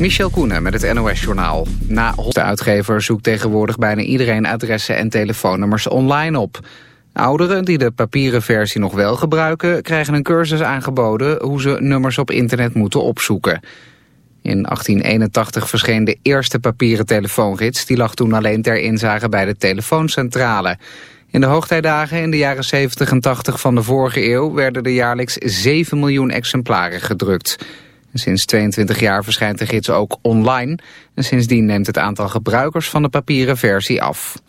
Michel Koenen met het NOS-journaal. Na de uitgever zoekt tegenwoordig bijna iedereen adressen en telefoonnummers online op. Ouderen die de papieren versie nog wel gebruiken... krijgen een cursus aangeboden hoe ze nummers op internet moeten opzoeken. In 1881 verscheen de eerste papieren telefoongids. Die lag toen alleen ter inzage bij de telefooncentrale. In de hoogtijdagen in de jaren 70 en 80 van de vorige eeuw... werden er jaarlijks 7 miljoen exemplaren gedrukt... Sinds 22 jaar verschijnt de gids ook online en sindsdien neemt het aantal gebruikers van de papieren versie af.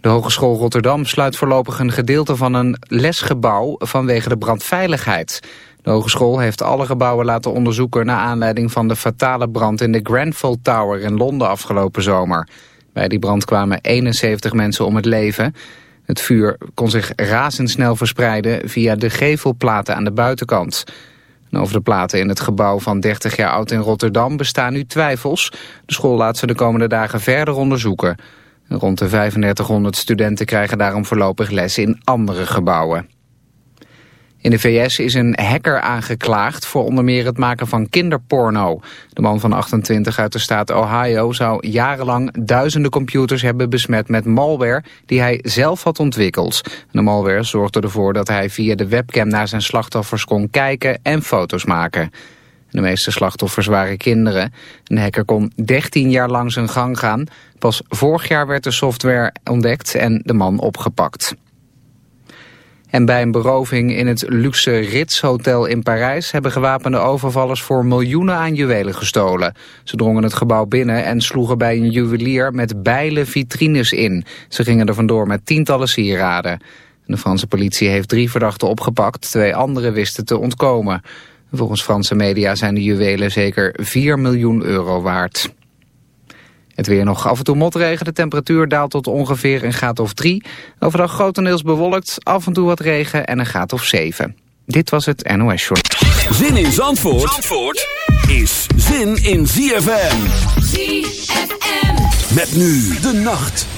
De Hogeschool Rotterdam sluit voorlopig een gedeelte van een lesgebouw vanwege de brandveiligheid. De hogeschool heeft alle gebouwen laten onderzoeken naar aanleiding van de fatale brand in de Grenfell Tower in Londen afgelopen zomer. Bij die brand kwamen 71 mensen om het leven. Het vuur kon zich razendsnel verspreiden via de gevelplaten aan de buitenkant over de platen in het gebouw van 30 jaar oud in Rotterdam bestaan nu twijfels. De school laat ze de komende dagen verder onderzoeken. Rond de 3500 studenten krijgen daarom voorlopig les in andere gebouwen. In de VS is een hacker aangeklaagd voor onder meer het maken van kinderporno. De man van 28 uit de staat Ohio zou jarenlang duizenden computers hebben besmet met malware die hij zelf had ontwikkeld. De malware zorgde ervoor dat hij via de webcam naar zijn slachtoffers kon kijken en foto's maken. De meeste slachtoffers waren kinderen. Een hacker kon 13 jaar lang zijn gang gaan. Pas vorig jaar werd de software ontdekt en de man opgepakt. En bij een beroving in het luxe Ritz Hotel in Parijs... hebben gewapende overvallers voor miljoenen aan juwelen gestolen. Ze drongen het gebouw binnen en sloegen bij een juwelier met bijlen vitrines in. Ze gingen er vandoor met tientallen sieraden. De Franse politie heeft drie verdachten opgepakt. Twee anderen wisten te ontkomen. Volgens Franse media zijn de juwelen zeker 4 miljoen euro waard. Het weer nog af en toe motregen. De temperatuur daalt tot ongeveer een graad of 3. Overdag grotendeels bewolkt, af en toe wat regen en een graad of 7. Dit was het NOS Short. Zin in Zandvoort, Zandvoort is zin in ZFM. ZFM. Met nu de nacht.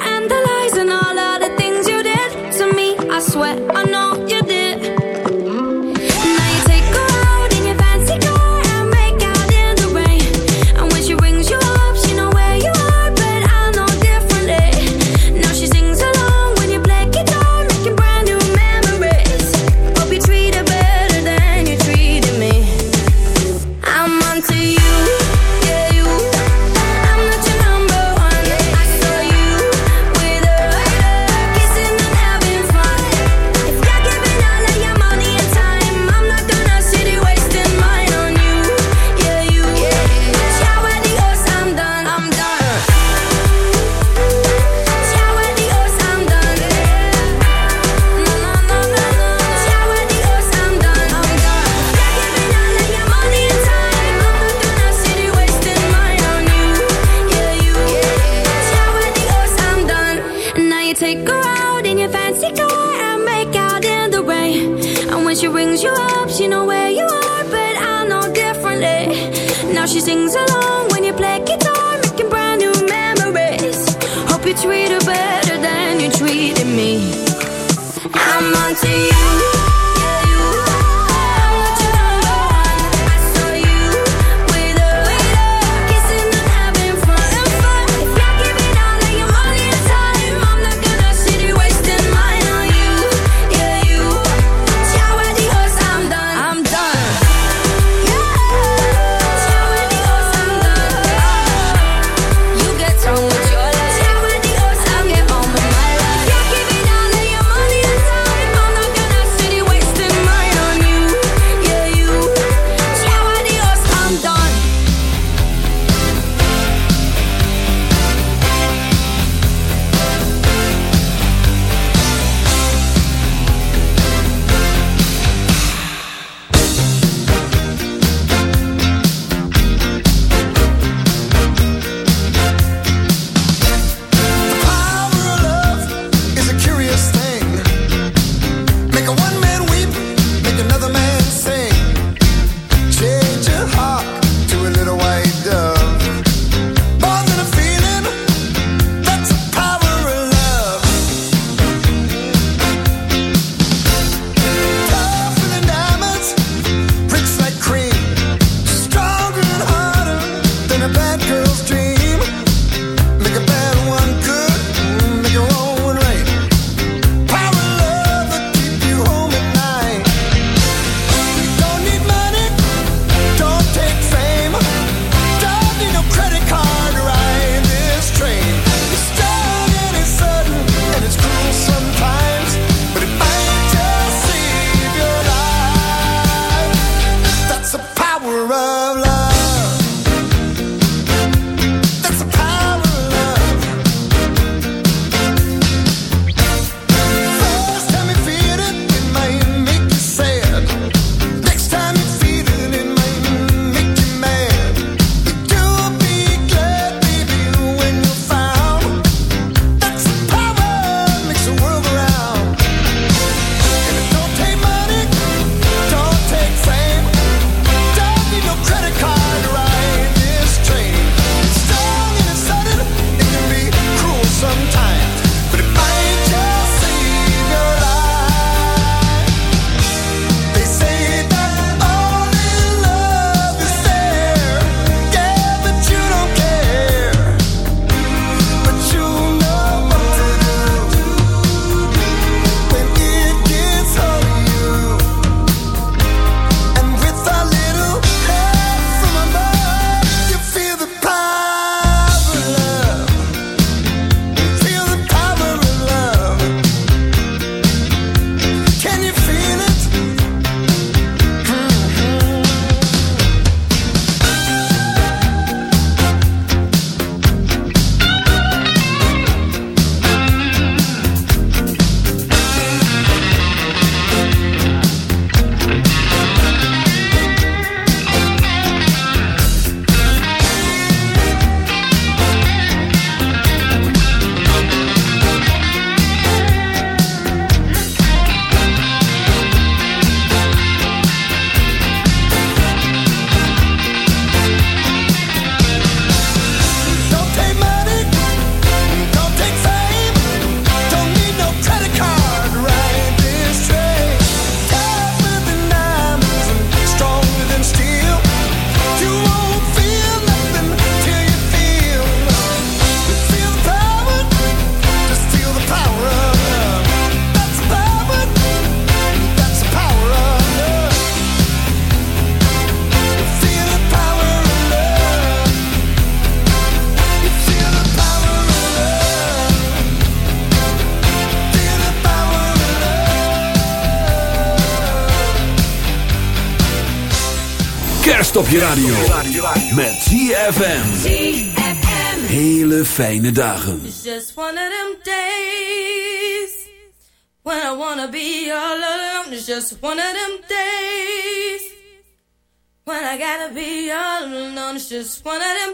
je radio. Met ZFM. Hele fijne dagen. It's just one of them days. When I wanna be all alone. It's just one of them days. When I gotta be all alone. It's just one of them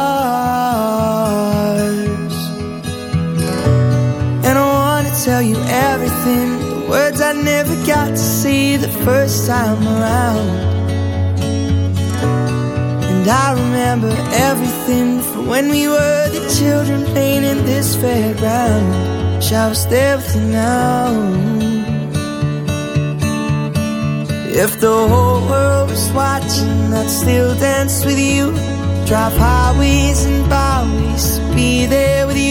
Tell you everything, the words I never got to see the first time around. And I remember everything from when we were the children playing in this fairground. Shall I stay with you now? If the whole world was watching, I'd still dance with you. Drive highways and byways be there with you.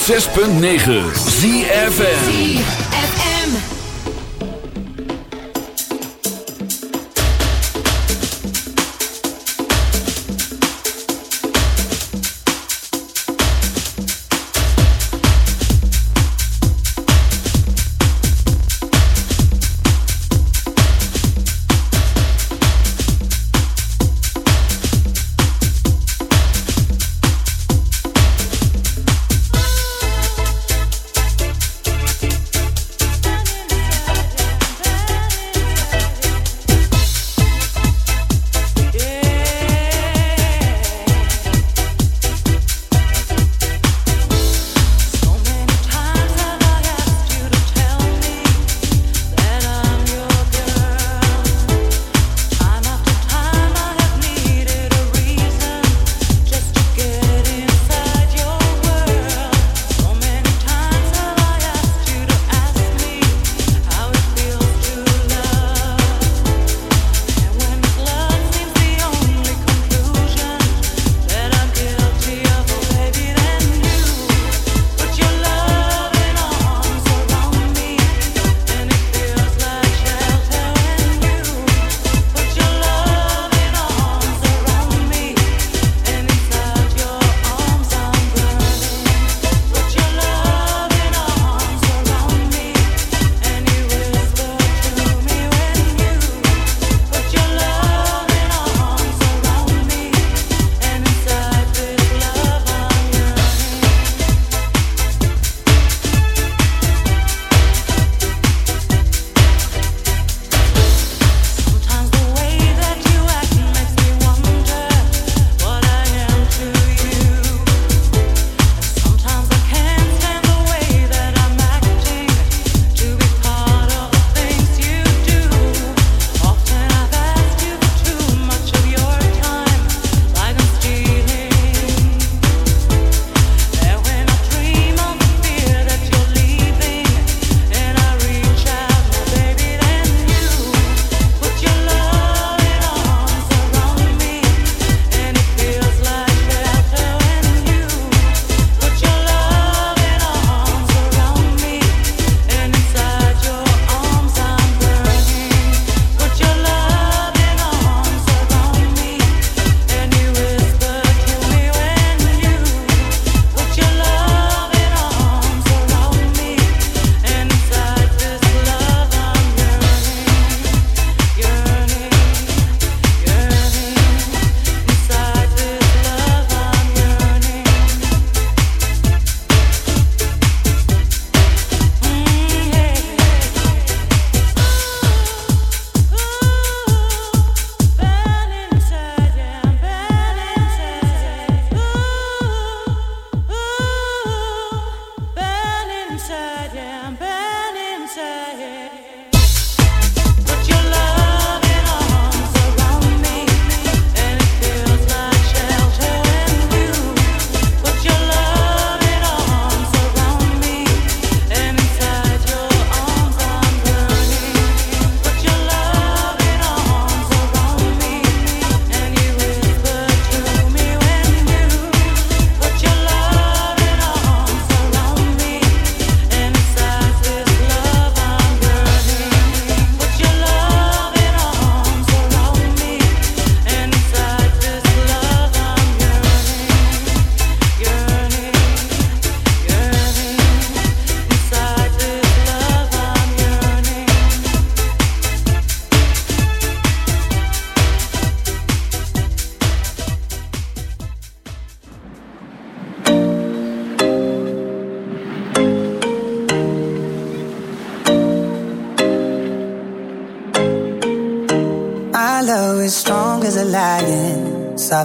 106.9 ZFN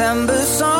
December song.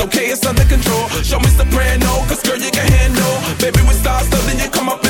okay, it's under control. Show me soprano, cause girl, you can handle. Baby, we stars, so then you come up